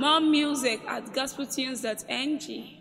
More music at gospeltunes.ng.